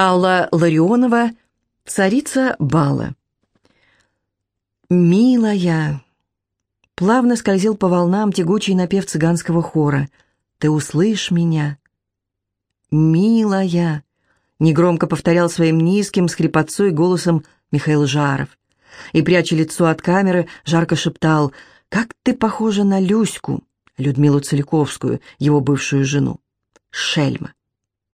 Алла Ларионова, царица бала. «Милая!» Плавно скользил по волнам тягучий напев цыганского хора. «Ты услышь меня!» «Милая!» — негромко повторял своим низким, скрипотцой голосом Михаил Жаров. И, пряча лицо от камеры, жарко шептал «Как ты похожа на Люську!» Людмилу Целиковскую, его бывшую жену. Шельма.